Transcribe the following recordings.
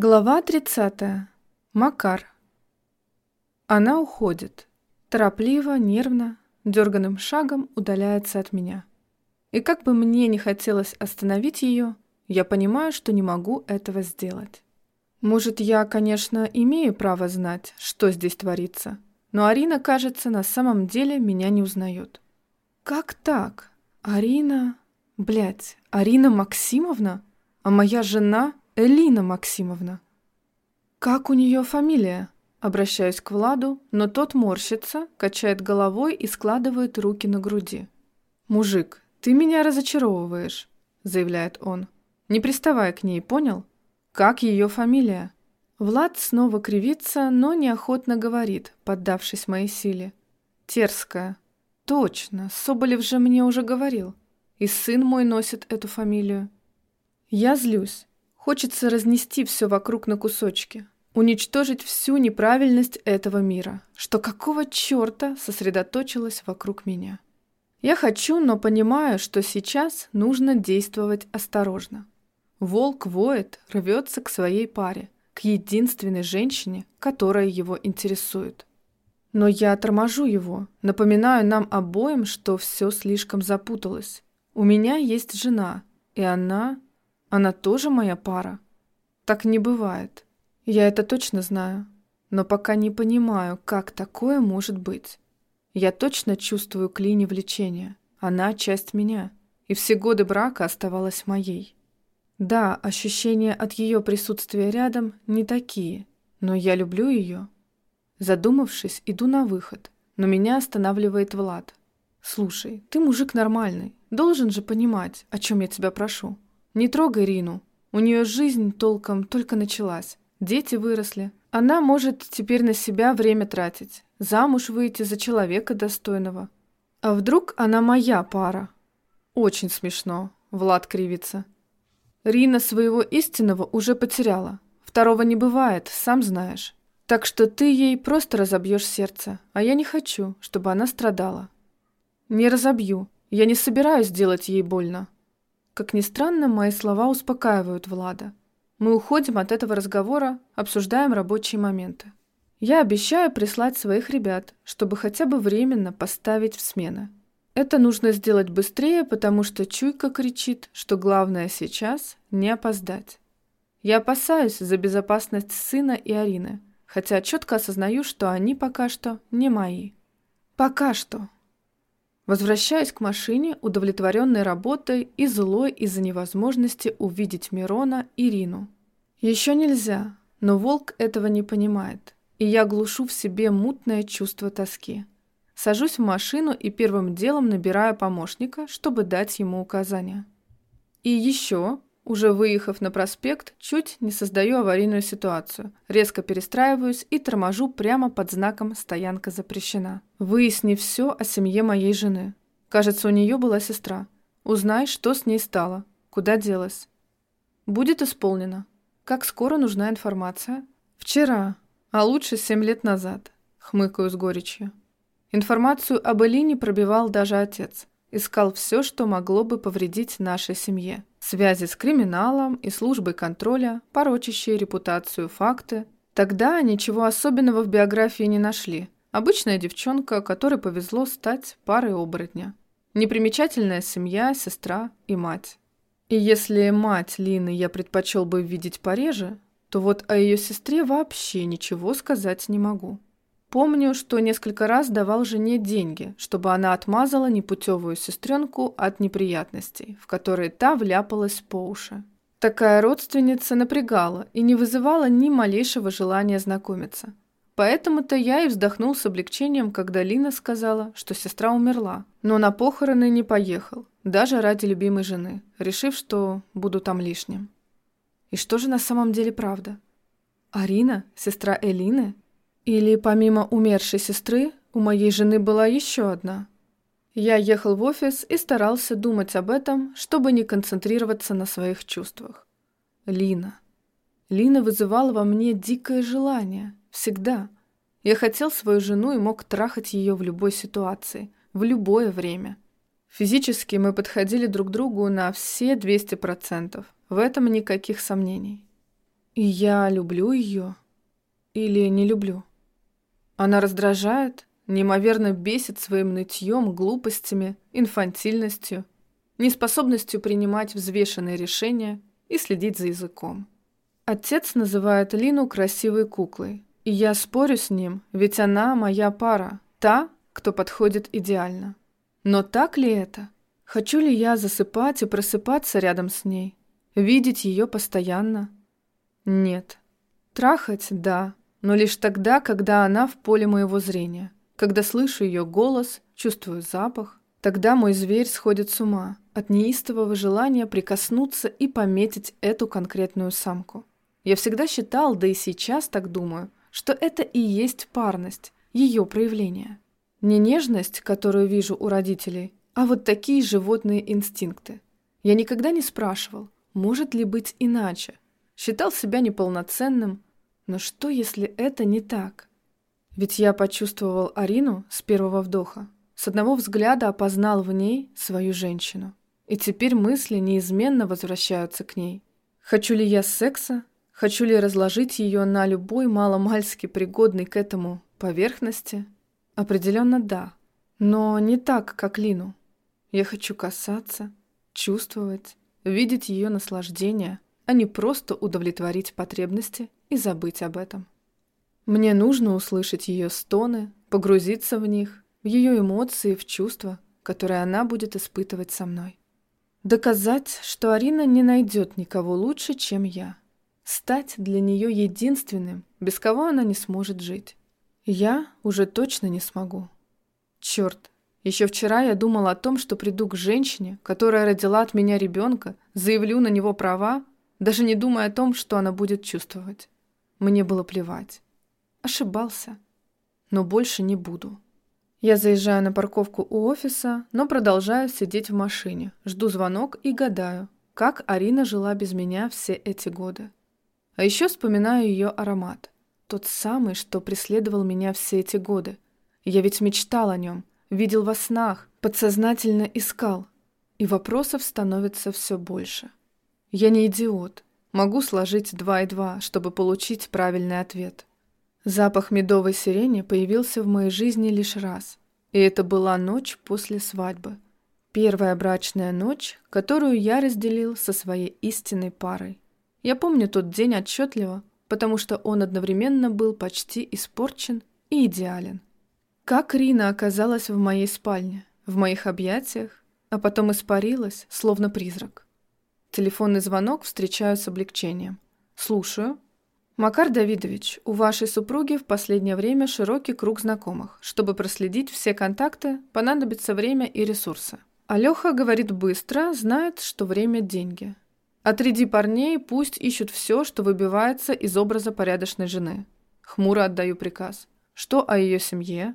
Глава 30. Макар. Она уходит. Торопливо, нервно, дерганным шагом удаляется от меня. И как бы мне не хотелось остановить ее, я понимаю, что не могу этого сделать. Может, я, конечно, имею право знать, что здесь творится, но Арина, кажется, на самом деле меня не узнает. Как так? Арина... Блядь, Арина Максимовна? А моя жена Элина Максимовна. Как у нее фамилия? Обращаюсь к Владу, но тот морщится, качает головой и складывает руки на груди. «Мужик, ты меня разочаровываешь», — заявляет он. «Не приставай к ней, понял? Как ее фамилия?» Влад снова кривится, но неохотно говорит, поддавшись моей силе. «Терская». «Точно, Соболев же мне уже говорил. И сын мой носит эту фамилию». Я злюсь. Хочется разнести все вокруг на кусочки, уничтожить всю неправильность этого мира, что какого черта сосредоточилось вокруг меня. Я хочу, но понимаю, что сейчас нужно действовать осторожно. Волк воет, рвется к своей паре, к единственной женщине, которая его интересует. Но я торможу его, напоминаю нам обоим, что все слишком запуталось. У меня есть жена, и она она тоже моя пара? Так не бывает. Я это точно знаю. Но пока не понимаю, как такое может быть. Я точно чувствую к Лине влечение. Она часть меня. И все годы брака оставалась моей. Да, ощущения от ее присутствия рядом не такие, но я люблю ее. Задумавшись, иду на выход, но меня останавливает Влад. «Слушай, ты мужик нормальный, должен же понимать, о чем я тебя прошу. Не трогай Рину. У нее жизнь толком только началась. Дети выросли. Она может теперь на себя время тратить. Замуж выйти за человека достойного. А вдруг она моя пара? Очень смешно. Влад кривится. Рина своего истинного уже потеряла. Второго не бывает, сам знаешь. Так что ты ей просто разобьешь сердце, а я не хочу, чтобы она страдала. Не разобью. Я не собираюсь делать ей больно. Как ни странно, мои слова успокаивают Влада. Мы уходим от этого разговора, обсуждаем рабочие моменты. Я обещаю прислать своих ребят, чтобы хотя бы временно поставить в смены. Это нужно сделать быстрее, потому что чуйка кричит, что главное сейчас не опоздать. Я опасаюсь за безопасность сына и Арины, хотя четко осознаю, что они пока что не мои. Пока что. Возвращаясь к машине, удовлетворенной работой и злой из-за невозможности увидеть Мирона и Рину. Еще нельзя, но волк этого не понимает, и я глушу в себе мутное чувство тоски. Сажусь в машину и первым делом набираю помощника, чтобы дать ему указания. И еще, уже выехав на проспект, чуть не создаю аварийную ситуацию. Резко перестраиваюсь и торможу прямо под знаком «Стоянка запрещена». Выясни все о семье моей жены. Кажется, у нее была сестра. Узнай, что с ней стало, куда делась. Будет исполнено. Как скоро нужна информация? Вчера, а лучше семь лет назад. Хмыкаю с горечью. Информацию об Элине пробивал даже отец. Искал все, что могло бы повредить нашей семье. Связи с криминалом и службой контроля, порочащие репутацию факты. Тогда ничего особенного в биографии не нашли. Обычная девчонка, которой повезло стать парой оборотня. Непримечательная семья, сестра и мать. И если мать Лины я предпочел бы видеть пореже, то вот о ее сестре вообще ничего сказать не могу. Помню, что несколько раз давал жене деньги, чтобы она отмазала непутевую сестренку от неприятностей, в которые та вляпалась по уши. Такая родственница напрягала и не вызывала ни малейшего желания знакомиться. Поэтому-то я и вздохнул с облегчением, когда Лина сказала, что сестра умерла, но на похороны не поехал, даже ради любимой жены, решив, что буду там лишним. И что же на самом деле правда? Арина, сестра Элины, или помимо умершей сестры, у моей жены была еще одна. Я ехал в офис и старался думать об этом, чтобы не концентрироваться на своих чувствах. Лина. Лина вызывала во мне дикое желание. Всегда. Я хотел свою жену и мог трахать ее в любой ситуации, в любое время. Физически мы подходили друг другу на все 200%. В этом никаких сомнений. И я люблю ее или не люблю? Она раздражает, неимоверно бесит своим нытьем, глупостями, инфантильностью, неспособностью принимать взвешенные решения и следить за языком. Отец называет Лину красивой куклой, и я спорю с ним, ведь она моя пара, та, кто подходит идеально. Но так ли это? Хочу ли я засыпать и просыпаться рядом с ней? Видеть ее постоянно? Нет. Трахать – да, но лишь тогда, когда она в поле моего зрения. Когда слышу ее голос, чувствую запах, тогда мой зверь сходит с ума от неистового желания прикоснуться и пометить эту конкретную самку. Я всегда считал, да и сейчас так думаю, что это и есть парность, ее проявление. Не нежность, которую вижу у родителей, а вот такие животные инстинкты. Я никогда не спрашивал, может ли быть иначе. Считал себя неполноценным, но что, если это не так? Ведь я почувствовал Арину с первого вдоха, с одного взгляда опознал в ней свою женщину. И теперь мысли неизменно возвращаются к ней. Хочу ли я секса? Хочу ли разложить ее на любой маломальски пригодной к этому поверхности? Определенно да, но не так, как Лину. Я хочу касаться, чувствовать, видеть ее наслаждение, а не просто удовлетворить потребности и забыть об этом. Мне нужно услышать ее стоны, погрузиться в них, в ее эмоции, в чувства, которые она будет испытывать со мной. Доказать, что Арина не найдет никого лучше, чем я. Стать для нее единственным, без кого она не сможет жить. Я уже точно не смогу. Черт, еще вчера я думал о том, что приду к женщине, которая родила от меня ребенка, заявлю на него права, даже не думая о том, что она будет чувствовать. Мне было плевать. Ошибался. Но больше не буду. Я заезжаю на парковку у офиса, но продолжаю сидеть в машине, жду звонок и гадаю, как Арина жила без меня все эти годы. А еще вспоминаю ее аромат. Тот самый, что преследовал меня все эти годы. Я ведь мечтал о нем, видел во снах, подсознательно искал. И вопросов становится все больше. Я не идиот. Могу сложить два и два, чтобы получить правильный ответ. Запах медовой сирени появился в моей жизни лишь раз. И это была ночь после свадьбы. Первая брачная ночь, которую я разделил со своей истинной парой. Я помню тот день отчетливо, потому что он одновременно был почти испорчен и идеален. Как Рина оказалась в моей спальне, в моих объятиях, а потом испарилась, словно призрак. Телефонный звонок встречаю с облегчением. Слушаю. Макар Давидович, у вашей супруги в последнее время широкий круг знакомых. Чтобы проследить все контакты, понадобится время и ресурсы. Алёха говорит быстро, знает, что время – деньги. Отряди парней, пусть ищут все, что выбивается из образа порядочной жены. Хмуро отдаю приказ. Что о ее семье?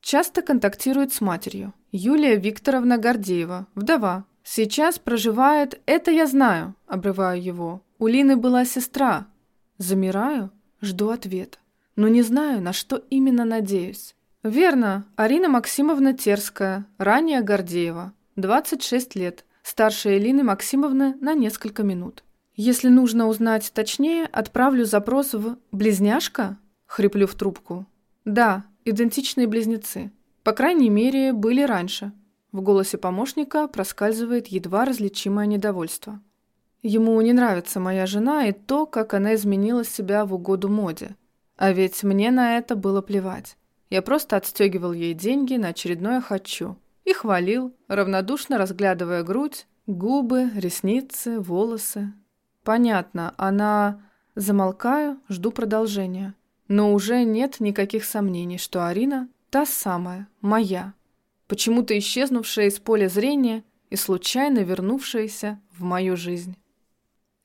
Часто контактирует с матерью. Юлия Викторовна Гордеева, вдова, Сейчас проживает... Это я знаю, обрываю его. У Лины была сестра. Замираю, жду ответа. Но не знаю, на что именно надеюсь. Верно, Арина Максимовна Терская, ранее Гордеева, 26 лет, старше Элины Максимовны на несколько минут. Если нужно узнать точнее, отправлю запрос в «Близняшка?» Хриплю в трубку. Да, идентичные близнецы. По крайней мере, были раньше. В голосе помощника проскальзывает едва различимое недовольство. Ему не нравится моя жена и то, как она изменила себя в угоду моде. А ведь мне на это было плевать. Я просто отстегивал ей деньги на очередное «хочу» и хвалил, равнодушно разглядывая грудь, губы, ресницы, волосы. Понятно, она... Замолкаю, жду продолжения. Но уже нет никаких сомнений, что Арина – та самая, моя почему-то исчезнувшая из поля зрения и случайно вернувшаяся в мою жизнь.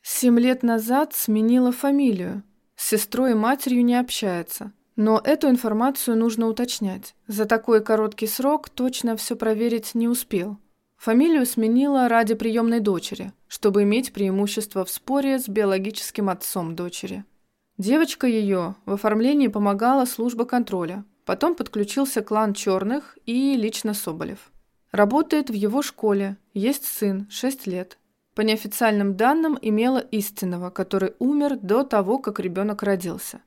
Семь лет назад сменила фамилию. С сестрой и матерью не общается. Но эту информацию нужно уточнять. За такой короткий срок точно все проверить не успел. Фамилию сменила ради приемной дочери, чтобы иметь преимущество в споре с биологическим отцом дочери. Девочка ее в оформлении помогала служба контроля, Потом подключился клан Черных и лично Соболев. Работает в его школе, есть сын, 6 лет. По неофициальным данным, имела истинного, который умер до того, как ребенок родился.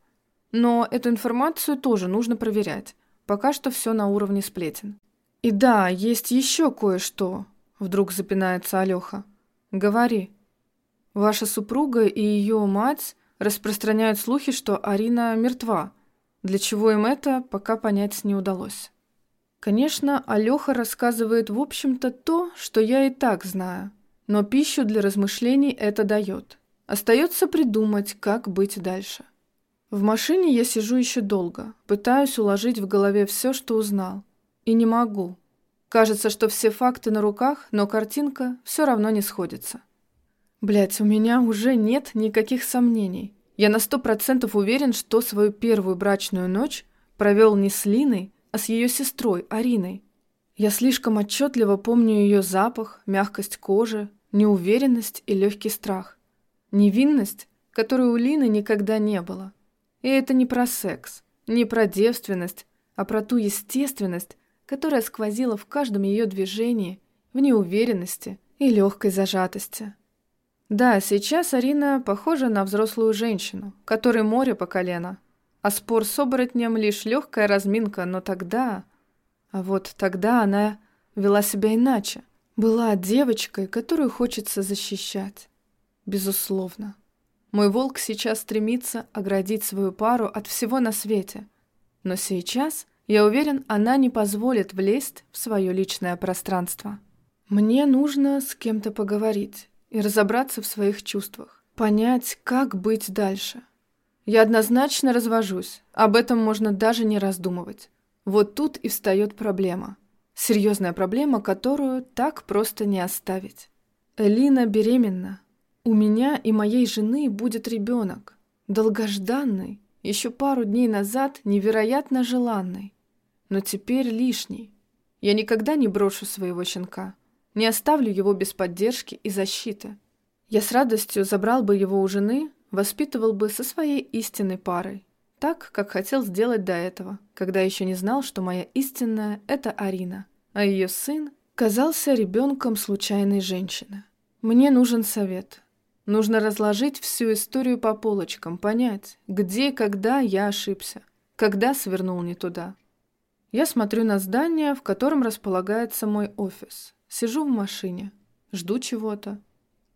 Но эту информацию тоже нужно проверять. Пока что все на уровне сплетен. И да, есть еще кое-что, вдруг запинается Алёха. Говори. Ваша супруга и ее мать распространяют слухи, что Арина мертва. Для чего им это, пока понять не удалось. Конечно, Алёха рассказывает в общем-то то, что я и так знаю, но пищу для размышлений это дает. Остается придумать, как быть дальше. В машине я сижу еще долго, пытаюсь уложить в голове все, что узнал. И не могу. Кажется, что все факты на руках, но картинка все равно не сходится. Блять, у меня уже нет никаких сомнений. Я на сто процентов уверен, что свою первую брачную ночь провел не с Линой, а с ее сестрой Ариной. Я слишком отчетливо помню ее запах, мягкость кожи, неуверенность и легкий страх. Невинность, которой у Лины никогда не было. И это не про секс, не про девственность, а про ту естественность, которая сквозила в каждом ее движении, в неуверенности и легкой зажатости. Да, сейчас Арина похожа на взрослую женщину, которой море по колено, а спор с оборотнем лишь легкая разминка, но тогда... А вот тогда она вела себя иначе. Была девочкой, которую хочется защищать. Безусловно. Мой волк сейчас стремится оградить свою пару от всего на свете. Но сейчас, я уверен, она не позволит влезть в свое личное пространство. Мне нужно с кем-то поговорить и разобраться в своих чувствах. Понять, как быть дальше. Я однозначно развожусь. Об этом можно даже не раздумывать. Вот тут и встает проблема. Серьезная проблема, которую так просто не оставить. Элина беременна. У меня и моей жены будет ребенок. Долгожданный, еще пару дней назад невероятно желанный. Но теперь лишний. Я никогда не брошу своего щенка. Не оставлю его без поддержки и защиты. Я с радостью забрал бы его у жены, воспитывал бы со своей истинной парой. Так, как хотел сделать до этого, когда еще не знал, что моя истинная – это Арина, а ее сын казался ребенком случайной женщины. Мне нужен совет – Нужно разложить всю историю по полочкам, понять, где и когда я ошибся, когда свернул не туда. Я смотрю на здание, в котором располагается мой офис. Сижу в машине, жду чего-то.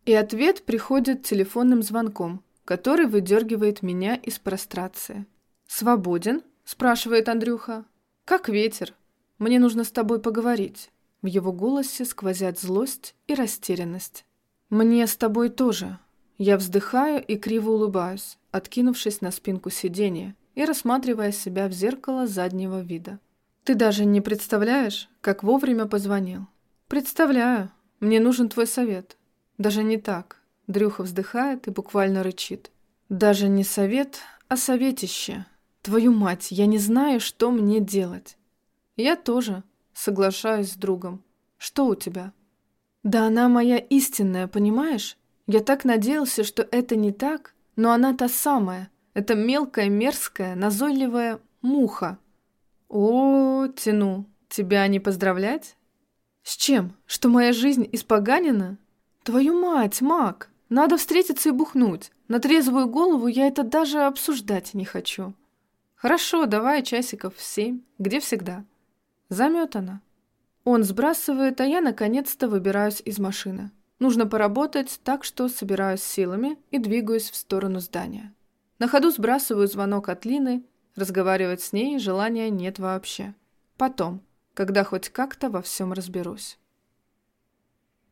И ответ приходит телефонным звонком, который выдергивает меня из прострации. «Свободен?» – спрашивает Андрюха. «Как ветер. Мне нужно с тобой поговорить». В его голосе сквозят злость и растерянность. «Мне с тобой тоже». Я вздыхаю и криво улыбаюсь, откинувшись на спинку сиденья и рассматривая себя в зеркало заднего вида. «Ты даже не представляешь, как вовремя позвонил». «Представляю. Мне нужен твой совет». «Даже не так». Дрюха вздыхает и буквально рычит. «Даже не совет, а советище. Твою мать, я не знаю, что мне делать». «Я тоже», соглашаюсь с другом. «Что у тебя?» Да она моя истинная, понимаешь? Я так надеялся, что это не так, но она та самая. Это мелкая, мерзкая, назойливая муха. О, тяну. Тебя не поздравлять? С чем? Что моя жизнь испоганена? Твою мать, маг! Надо встретиться и бухнуть. На трезвую голову я это даже обсуждать не хочу. Хорошо, давай часиков в семь, где всегда. Заметана. Он сбрасывает, а я наконец-то выбираюсь из машины. Нужно поработать, так что собираюсь силами и двигаюсь в сторону здания. На ходу сбрасываю звонок от Лины, разговаривать с ней желания нет вообще. Потом, когда хоть как-то во всем разберусь.